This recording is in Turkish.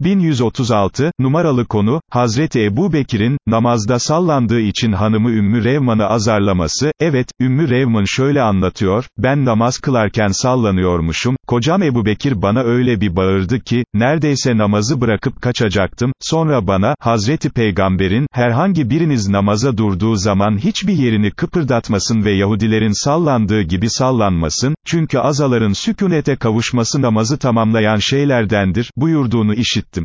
1136, numaralı konu, Hazreti Ebu Bekir'in, namazda sallandığı için hanımı Ümmü Revman'ı azarlaması, evet, Ümmü Revman şöyle anlatıyor, ben namaz kılarken sallanıyormuşum, kocam Ebu Bekir bana öyle bir bağırdı ki, neredeyse namazı bırakıp kaçacaktım, sonra bana, Hazreti Peygamber'in, herhangi biriniz namaza durduğu zaman hiçbir yerini kıpırdatmasın ve Yahudilerin sallandığı gibi sallanmasın, çünkü azaların sükunete kavuşması namazı tamamlayan şeylerdendir, buyurduğunu işittim.